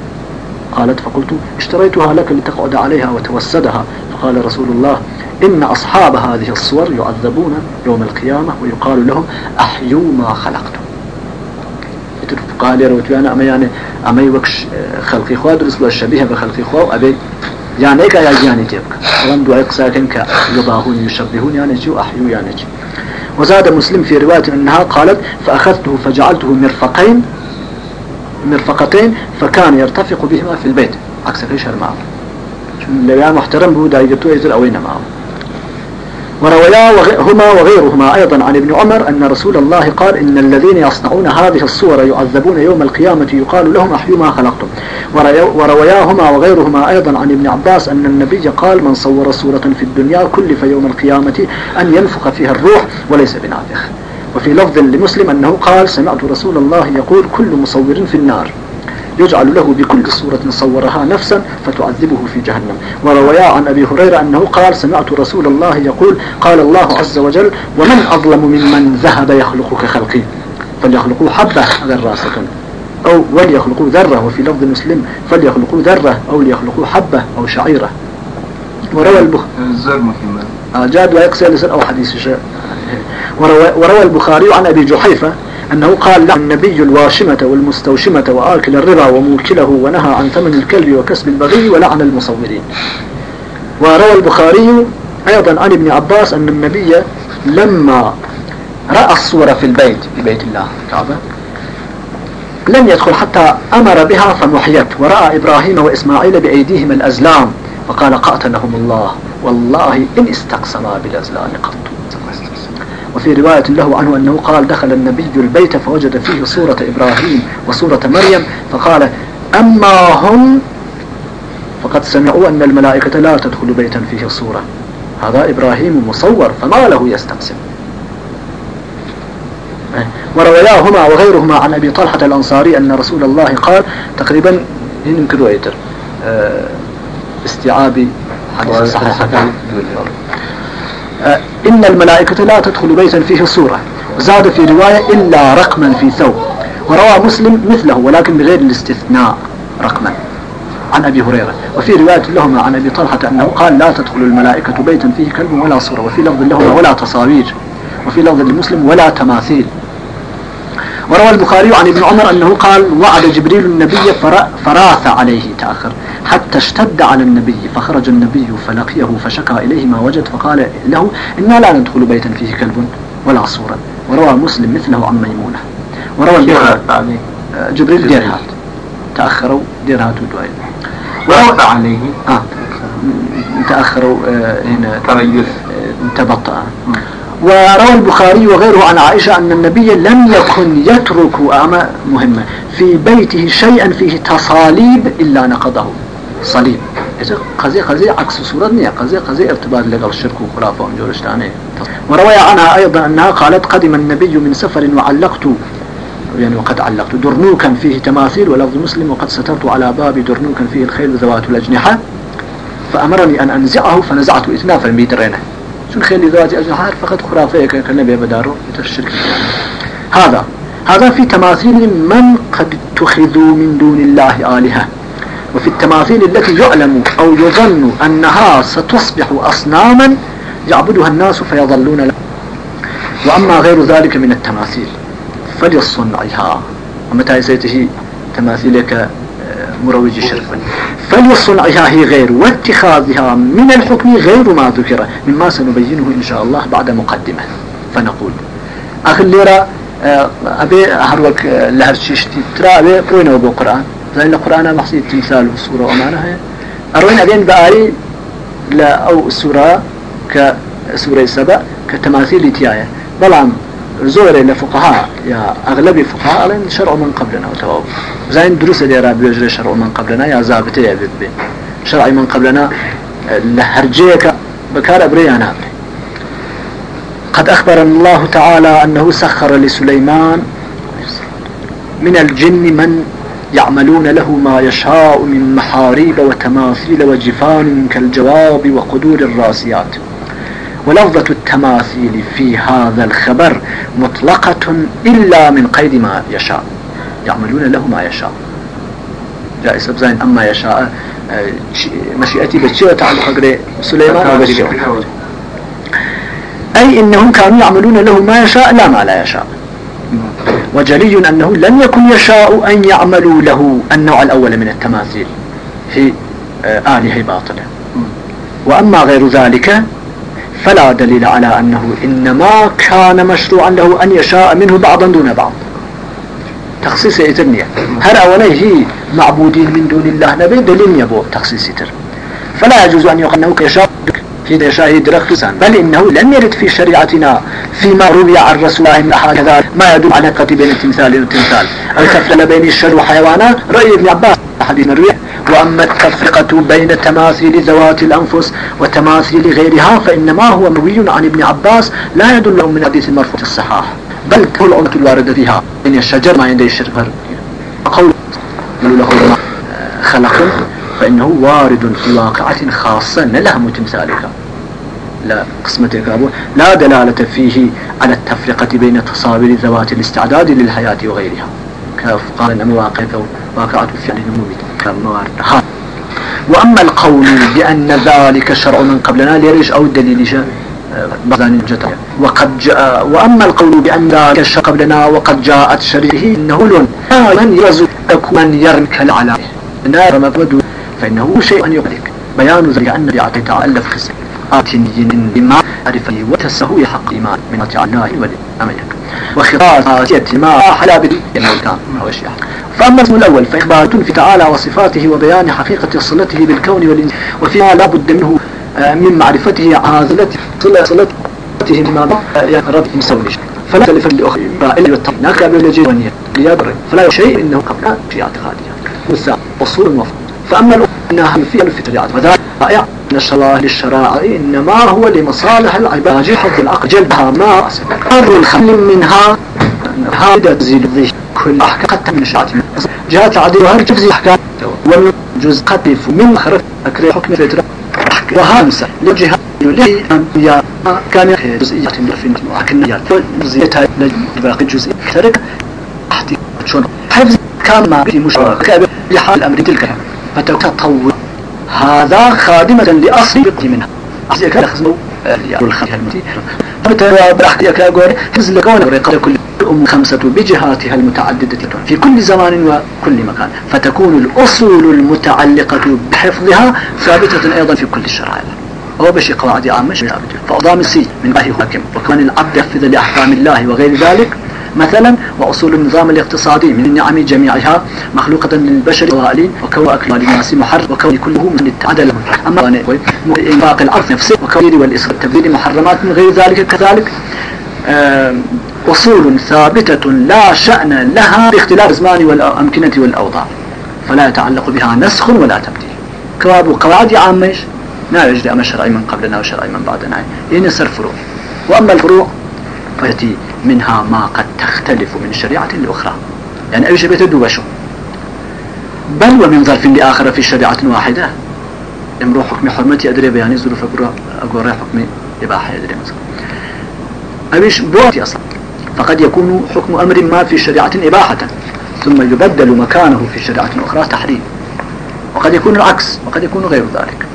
قالت فقلت اشتريتها لك لتقعد عليها وتوسدها. فقال رسول الله إن أصحاب هذه الصور يعذبون يوم القيامة ويقال لهم أحيوا ما خلقتم. قال يا روتي أنا أما يعني أما يوكش خلقي خواه درس الشبيه بخلقي خواه أبي. يعني إيك يا جاني تبك ولم دعاء ساكن كيضاهون يشبهون يعني جو أحيو يعني جو وزاد مسلم في رواية أنها قالت فأخذته فجعلته مرفقين مرفقتين فكان يرتفق بهما في البيت. عكس في شهر معه. لو محترم بو دايقتو يزر أوين معه. ورويا هما وغيرهما أيضا عن ابن عمر أن رسول الله قال إن الذين يصنعون هذه الصور يعذبون يوم القيامة يقال لهم أحيوا ما خلقتم. ورواياهما وغيرهما أيضا عن ابن عباس أن النبي قال من صور صورة في الدنيا كلف يوم القيامة أن ينفخ فيها الروح وليس بنافخ وفي لفظ لمسلم أنه قال سمعت رسول الله يقول كل مصور في النار. يجعل له بكل صورة صورها نفسا فتعذبه في جهنم. ورويا عن أبي هريرة أنه قال سمعت رسول الله يقول قال الله عز وجل ومن أظلم ممن ذهب يخلق كخلقي فليخلقوا حبة ذراسة أو وليخلقوا ذرة وفي لفظ مسلم فليخلقوا ذرة أو ليخلقوا حبة أو شعيرة وروى البخاري الزر آه، جاد ويقصي لسن أو حديث شيء. وروى, وروى البخاري عن أبي جحيفة أنه قال لعن النبي الواشمة والمستوشمة وآكل الربا وموكله ونهى عن ثمن الكلب وكسب البغي ولعن المصورين. وروى البخاري أيضا عن ابن عباس أن النبي لما رأى الصورة في البيت في بيت الله الكعبة لم يدخل حتى أمر بها فمحيت. ورأى إبراهيم وإسماعيل بأيديهما الأزلام فقال قاتلهم الله. والله إن استقسما بالأزلام قط. وفي رواية له عنه أنه قال دخل النبي البيت فوجد فيه صورة إبراهيم وصورة مريم فقال أما هم؟ فقد سمعوا أن الملائكة لا تدخل بيتا فيه صورة. هذا إبراهيم مصور فما له يستقسم. ورواياهما وغيرهما عن أبي طلحة الأنصاري أن رسول الله قال تقريبا يمكن رؤيتر آه، استيعاب حديث صحيح. إن الملائكة لا تدخل بيتا فيه صورة زاد في رواية إلا رقما في ثوب. وروى مسلم مثله ولكن بغير الاستثناء رقما. عن أبي هريرة. وفي رواية لهما عن أبي طلحة أنه قال لا تدخل الملائكة بيتا فيه كلب ولا صورة وفي لفظ لهما ولا تصاوير وفي لفظ لمسلم ولا تماثيل. وروى البخاري عن ابن عمر أنه قال وعد جبريل النبي فراث عليه تأخر حتى اشتد على النبي فخرج النبي فلقيه فشكى إليه ما وجد فقال له إنا لا ندخل بيتا فيه كلب ولا صورة وروى مسلم مثله عن ميمونة. وروى البخاري جبريل ديرهات تأخروا ديرهات ودوائل وروى عليه؟ آه. تأخروا هنا تريث. آه تبطأ وروى البخاري وغيره عن عائشة أن النبي لم يكن يترك أما مهمة في بيته شيئا فيه تصاليب إلا نقضه. صليب. قضية قضية عكس صورة نية. قضية ارتباط لقى الشرك وخلافة وجورشتاني وروي عنها أيضا أنها قالت قدم النبي من سفر وعلقت يعني وقد علقت. درنوكا فيه تماثيل ولفظ مسلم وقد سترت على باب درنوكا فيه الخيل ذوات الأجنحة فأمرني أن أنزعه فنزعت إثنافا ميترينه شو الخيل ذوات أجنحة فقط خرافية كالنبي بداره الشرك هذا هذا في تماثيل من قد اتخذوا من دون الله آلهة. وفي التماثيل التي يعلم أو يظن أنها ستصبح أصناما يعبدها الناس فيظلون لها وأما غير ذلك من التماثيل فليصنعها. ومتى سيته تماثيلك مروج الشرك فليصنعها هي غير واتخاذها من الحكم غير ما ذكر مما سنبينه إن شاء الله بعد مقدمة. فنقول أخي الليرة آه، أبي هروك آه، لهرشيشتي ترى أبي بروينا وبو قرآن. زين القرآن محسي التمثال والصورة ومعنى أروين أبين بآي لا أو السورة كسورة سبع كتماثيل تيايا بلعم زور لفقهاء يا أغلب الفقهاء لأن شرع من قبلنا وتواب زين دروس اللي راب بيجري شرع من قبلنا يا زابطة يا بيبي شرع من قبلنا لهرجيك بكار أبريانا قد أخبر الله تعالى أنه سخر لسليمان من الجن من يعملون له ما يشاء من محاريب وتماثيل وجفان كالجواب وقدور الراسيات. ولفظة التماثيل في هذا الخبر مطلقة إلا من قيد ما يشاء. يعملون له ما يشاء. جائز بزين أما يشاء آه، مشيئتي بشيء تعلق سليمان وبشيء. أي إنهم كانوا يعملون له ما يشاء لا ما لا يشاء. وجلي أنه لم يكن يشاء أن يعملوا له النوع الأول من التماثيل. هي آه، آلهة باطلة. وأما غير ذلك فلا دليل على أنه إنما كان مشروعا له أن يشاء منه بعضا دون بعض. تخصيص إترنية هل أوليه معبودين من دون الله نبي؟ دليل يبو تخصيص إتر. فلا يجوز أن يقال أنه كيشاء في شاهد رخصا بل إنه لم يرد في شريعتنا فيما روي عن رسول الله من أحد ما يدل على علاقة بين التمثال والتمثال الكفل بين الشر والحيوانات رأي ابن عباس حديث مروي وأما التفرقة بين تماثيل ذوات الأنفس وتماثيل غيرها فإنما هو مروي عن ابن عباس لا يدل من حديث المرفوع الصحاح. بل كل عنك الواردة فيها إن الشجر ما عند الشرك قول له خلق فإنه وارد في واقعة خاصة لها تمثالك لا قسمة كابو لا دلالة فيه على التفرقة بين تصاوير ذوات الاستعداد للحياة وغيرها. كاف قال إن مواقع واقعة فعل نمومي كموارد وأما القول بأن ذلك شرع من قبلنا ليش؟ أو الدليل بغدان جتا وقد جاء وأما القول بأن ذلك الشر قبلنا وقد جاءت شريعه إنه لون من يرزق من يرمك على نار مفرد فإنه شيء أن يقلق بيان ذلك أن الشريعة تألف خسر آتني بما عرفه وتسهو حق إيمان من الله والأملك وخطاسية ما حلا الموتى أو الشيء فأما الاسم الأول فإخبار في تعالى وصفاته وبيان حقيقة صلته بالكون والإنس وفيما لا بد منه آه، من معرفته عازلته صلته بما رب مسوي فلا تلف لأخرى إلا يتقى ناكا بلجي ونية ليبر فلا شيء إنه قبل في اعتقادها والساعة أصول المفروض فأما الأخرى أنها في الفطريات وذلك رائع. أن الشرائع للشرائع إنما هو لمصالح العباد حفظ العقل جلبها ما أمر الخل منها هذا تزيد كل أحكام قد من الشرائع جهات العدل وهر جزء أحكام؟ والجزء قطف من خرف أكري حكم فترة وهامسة لجهة يا كان جزئيات في لكن جزئيتها لباقي جزء ترك احتي شون حفظ كان في مشاركة بحال الأمر تلك. فتتطور هذا خادمة لأصل منها. أصل كان خزمه الخير. المتي فترى برحك يا كاغور حزل كون كل الأم خمسة بجهاتها المتعددة في كل زمان وكل مكان فتكون الأصول المتعلقة بحفظها ثابتة أيضا في كل الشرائع أو بشي قواعد عامة ثابتة فأضام السي من الله حاكم. وكان العبد يحفظ لأحكام الله وغير ذلك مثلا وأصول النظام الاقتصادي من النعم جميعها مخلوقة للبشر والين وكون أكل للناس محرم وكون كله من التعدل أما إنفاق الأرض نفسه وكون والإسراء تبذير محرمات من غير ذلك كذلك. أصول ثابتة لا شأن لها باختلاف الزمان والأمكنة والأوضاع فلا يتعلق بها نسخ ولا تبديل. كواب قواعد عامة لا يجري أما شرعي من قبلنا وشرعي من بعدنا يعني يصير فروع. وأما الفروع فيأتي منها ما قد تختلف من شريعة لأخرى. يعني أي شيء بيتدو بشو؟ بل ومن ظرف لآخر في شريعة واحدة. امرو حكم حرمتي أدري بياني ظروف أقول حكم إباحة أدري مثلا. أبيش بواتي أصلا. فقد يكون حكم أمر ما في شريعة إباحة ثم يبدل مكانه في شريعة أخرى تحريم. وقد يكون العكس وقد يكون غير ذلك.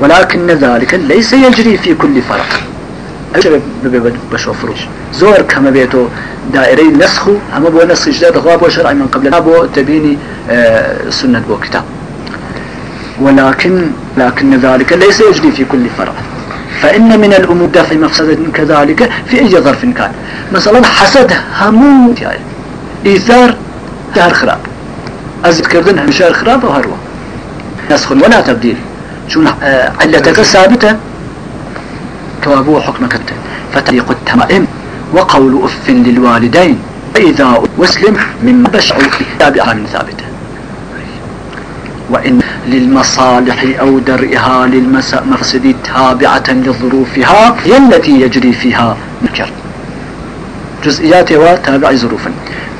ولكن ذلك ليس يجري في كل فرق. بشوفروش زور كما بيتو دائري نسخ أما بو نسخ جداد غاب شرع من قبل. بو تبيني آه سنة بو كتاب. ولكن لكن ذلك ليس يجري في كل فرع فإن من الأمور دفع مفسدة كذلك في أي ظرف كان. مثلا حسد همو يعني إيثار دهر خراب. أزد كردن همشار خراب وهروا نسخ ولا تبديل. شو آه علتك ثابتة. كوابو حكمك فتريق التمائم. وقول أف للوالدين. فإذا وسلم مما بشعوا تابعها من ثابتة. وإن للمصالح أو درئها للمفسد تابعة لظروفها هي التي يجري فيها نكر. جزئياتها تابع ظروفا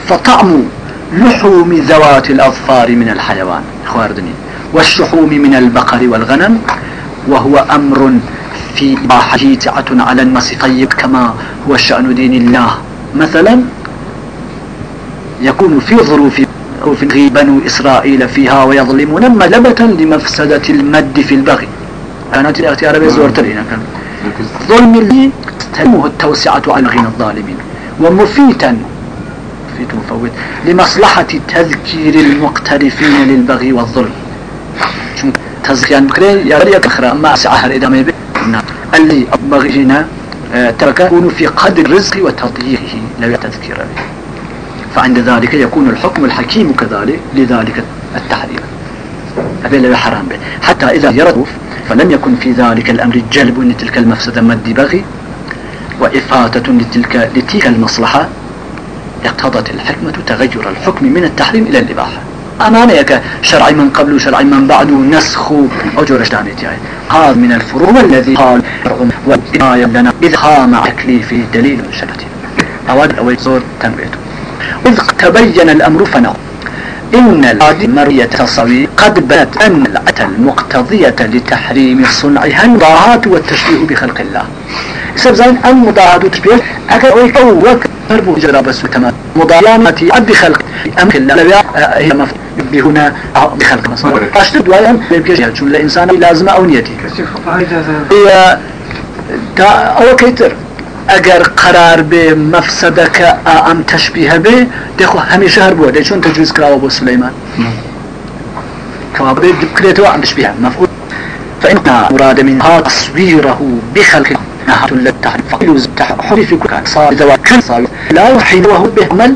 فطعم لحوم ذوات الأظفار من الحيوان خواردني والشحوم من البقر والغنم وهو أمر في إباحته على الناس طيب كما هو شأن دين الله. مثلا يكون في ظروف في بنو إسرائيل فيها ويظلمون. ملبة لمفسدة المد في البغي. كانت الاختيار بزور ترينا كان ظلم اللي تهمه التوسعة على غين الظالمين. ومفيتا مفيت مفوت لمصلحة تذكير المقترفين للبغي والظلم. تذكير المقرين يا ريك أخرى ما سعها الإدامة اللي البغي هنا آه، تكون في قدر الرزق وتضييعه لو تذكير به فعند ذلك يكون الحكم الحكيم كذلك لذلك التحريم. هذا لا حرام به. حتى إذا يرطف فلم يكن في ذلك الأمر جلب لتلك المفسدة مد بغي وإفاتة لتلك, لتلك المصلحة. اقتضت الحكمة تغير الحكم من التحريم إلى الإباحة. أمانيك شرعي من قبل وشرعي من بعد نسخ أجور اشتانيتي هذا من الفروع الذي قال وإنايا لنا إذ قام تكليفه دليل شرعي أود أو زور تنبيته. إذ تبين الأمر فنقول إن المرية تصوي قد بات أن العتة المقتضية لتحريم صنعها المضاهاة والتشبيه بخلق الله. سبزين المضاهاة والتشبيه أكا أو فربو جرى بس تمام. مضاهاة عد خلق أمر الله هي بهنا بخلق مصنع أشتد وأيام بيمكن يجون الإنسان لازم أو نيتي هي تا ئەوە کەیتر ئەگەر قرار بێ مەفسەدەکە ئەم تەشبیه بێ دێخۆ هەمیشە هەر بووە دەی چۆن تەجویز کراوە بۆ سلەیمان كما بده بكريته عن تشبيه مفعول. فإن مراد منها تصويره بخلق. نهات للتحريف فقيل حرف كل صار إذا كان صار لا يحيل وهو بعمل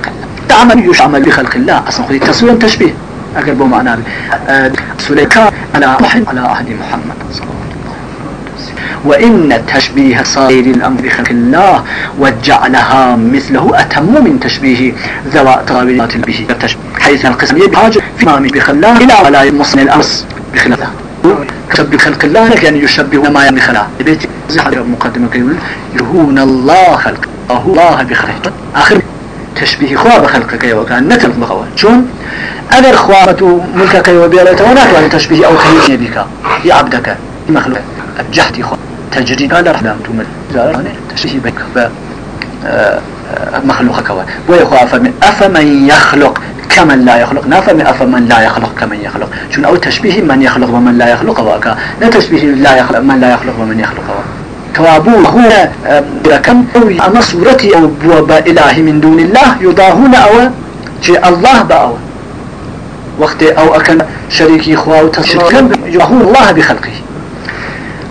تعمل يشعمل بخلق الله. أصلا خذي تصوير تشبيه أقرب معناه سليكان على محمد على عهد محمد صلى الله عليه وسلم وإن تشبيه صائر الأمر بخلق الله وجعلها مثله أتم من تشبيه ذوات اضطرابات به. حيث القسم يبحاج في مامي بخلاه إلى ولا يمصن الأمس بخلافه تشبه خلق الله يعني يشبه ما يعني خلاه بيت زي مقدمة يقول يهون الله خلق الله بخلقه. آخر تشبيه خواه بخلقك وكان نتلق بخواه شون؟ أجر خوارة ملكك وبيالته وناتوان تشبيه أو خير بك. يا عبدك. مخلوق. أبجحتي خواه تجري قال رحمة تمل تشبيه بك آه، آه، مخلوقك ويخاف من أفمن يخلق كمن لا يخلق؟ نافهم أفمن لا يخلق كمن يخلق. شون أو تشبيه من يخلق ومن لا يخلق واكا لا تشبيه لا يخلق من لا يخلق ومن يخلق واكا كوابو هو كم؟ أما صورتي أو بوابا إله من دون الله يضاهون أو شيء الله بأو. وقت أو أكن شريكي خواه تشريكا يضاهون الله بخلقه.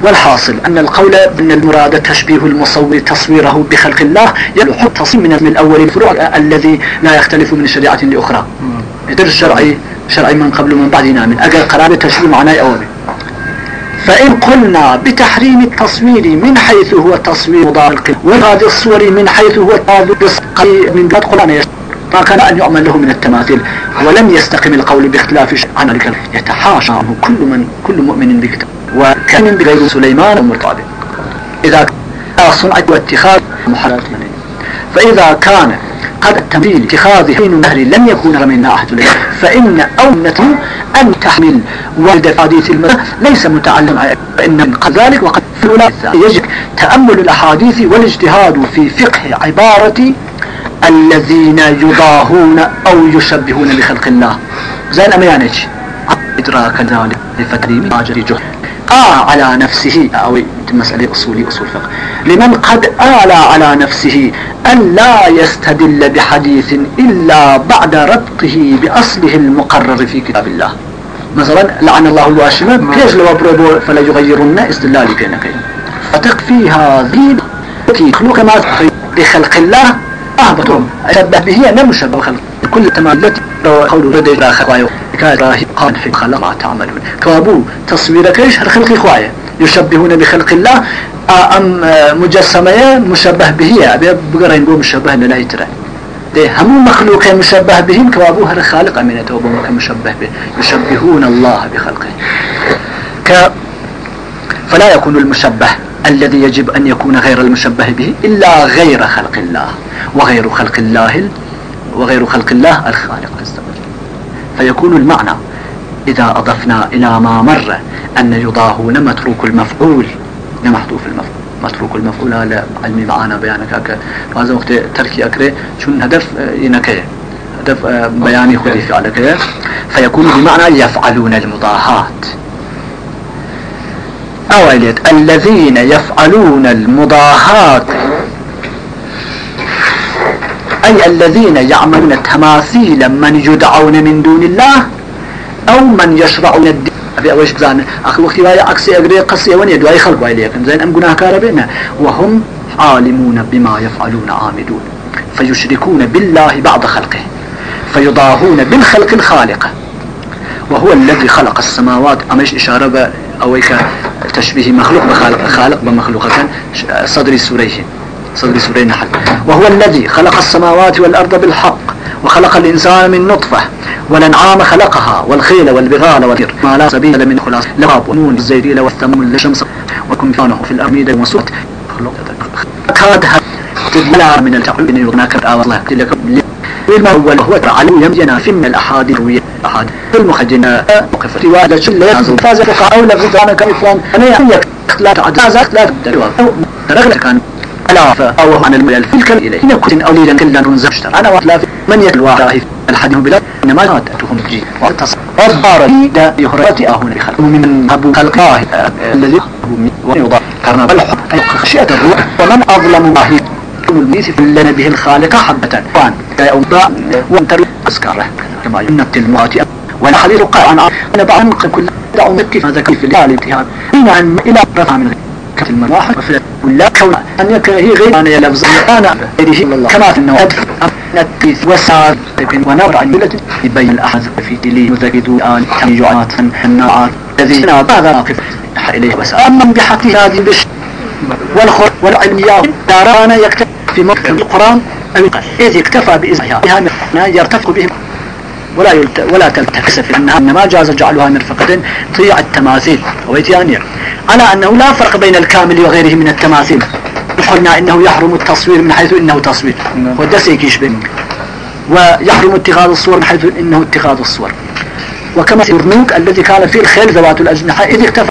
والحاصل أن القول أن المراد تشبيه المصور تصويره بخلق الله يلحق تصميم من الأول الفروع الذي لا يختلف من شريعة لأخرى. يدر الشرعي شرعي من قبل ومن بعدنا من أجل قرار تشبيه معناه أولي فإن قلنا بتحريم التصوير من حيث هو تصوير مضارق وهذه الصور من حيث هو من بلاد قرآن. ما كان أن يعمل له من التماثيل. ولم يستقم القول باختلاف عن ذلك يتحاشى كل من كل مؤمن بكتاب. وكان بغير سليمان مرتابط إذا صنعة واتخاذ محررات منه. فإذا كان قد التمثيل اتخاذ حين النهر لم يكون منها أحد له فإن أونته أن تحمل ولد حديث المرأة ليس متعلم فإن قد ذلك وقد في يجب تأمل الأحاديث والاجتهاد في فقه عبارة الذين يضاهون أو يشبهون بخلق الله. زين أم يعني إدراك ذلك لفتريم ماجر جهد آه على نفسه أو مسألة أصولي أصول فقه. لمن قد آلى على نفسه أن لا يستدل بحديث إلا بعد ربطه بأصله المقرر في كتاب الله. مثلا لعن الله الواشمة كيف لو أبربوا فلا يغيرن استدلال كينك فتكفي هذه خلوك ما بخلق الله أهبطهم. أشبه به أنا مشبه خلق كل تمام. التي قول ردي لا خوايو كاره قان في خلق ما تعملون. كابو تصويرك إيش خلق خوايا يشبهون بخلق الله أم مجسمة مشبه به. أبي بقرين بو مشبه لا يترى ده هم مخلوق مشبه بهم كوابو هر خالق من توبه مشبه به. يشبهون الله بخلقه. ك فلا يكون المشبه الذي يجب أن يكون غير المشبه به إلا غير خلق الله. وغير خلق الله وغير خلق الله الخالق عز وجل. فيكون المعنى إذا أضفنا إلى ما مر أن يضاهون متروك المفعول. محذوف المفعول. متروك المفعول على علمي معانا بيانك. أكا هذا وقت تركي أكري شون هدف ينكي هدف بياني خذي في على فيكون بمعنى يفعلون المضاهات. أوليت الذين يفعلون المضاهات أي الذين يعملون تماثيل من يدعون من دون الله أو من يشرعون الدين. أبي أوش بزان أخي وقت واي عكسي أقري قصي وني دواي خلق واي ليكن زين أم قناه كاربنا وهم عالمون بما يفعلون عامدون. فيشركون بالله بعض خلقه. فيضاهون بالخلق الخالق وهو الذي خلق السماوات. أمش إشارة أويك تشبيه مخلوق بخالق خالق بمخلوق صدر سوريه صدر سورة النحل وهو الذي خلق السماوات والأرض بالحق وخلق الإنسان من نطفة والأنعام خلقها والخيل والبغال والكر ما لا سبيل من خلاص. لغاب ونون الزيدين والثمون للشمس وكم كانه في الأرميد وسوت كاد تدلى من التعوين يغناك الله. لك والأول هو تعالى يمجنا في من الأحاديث. أحد المخجنا وقف رواية شل ينزل فاز فقع أولى في ذلك إفلام أنا يك لا تعد. لا تدلوا رغم كان ألا أو عن الميل تلك إليه إن كنت أوليدا كلا تنزل أنا ولا من يتلو على الحديث بلا إنما تاتهم جي وتصر والضار دا يهرتي أهون بخلق من أبو خلقاه الذي ويضع كرنا بالحق خشية الروح. ومن أظلم الله. الميت لنا به الخالق حبة. وأن يوضع وانتر أسكاره كما ينبت الموات والحديث قال عن أنا بعنق كل دعو مكي فهذا كيف الاتهام. حين أن إلى رفع من كف المراحل ولا كون أن يكون هي غير أنا يلفظ أنا غيره كما في النوع نتيس وسار ونور عن ملة يبين الأحد في دلي يزيد الآن تنجعات حناعات الذي ماذا نقف إليه وسار أما بحقي هذه بش والخر والعلميات دارانا يكتب في موقع القرآن أو إذ اكتفى بإزمها يرتفق بهم. ولا يلت... ولا تلتكس في أنها إنما جاز جعلها مرفقة طيع التماثيل ويتيانية على أنه لا فرق بين الكامل وغيره من التماثيل. قلنا إنه يحرم التصوير من حيث إنه تصوير. ودسيك يشبه ويحرم اتخاذ الصور من حيث إنه اتخاذ الصور. وكما الرنوك الذي كان فيه الخيل ذوات الأجنحة إذ اكتفى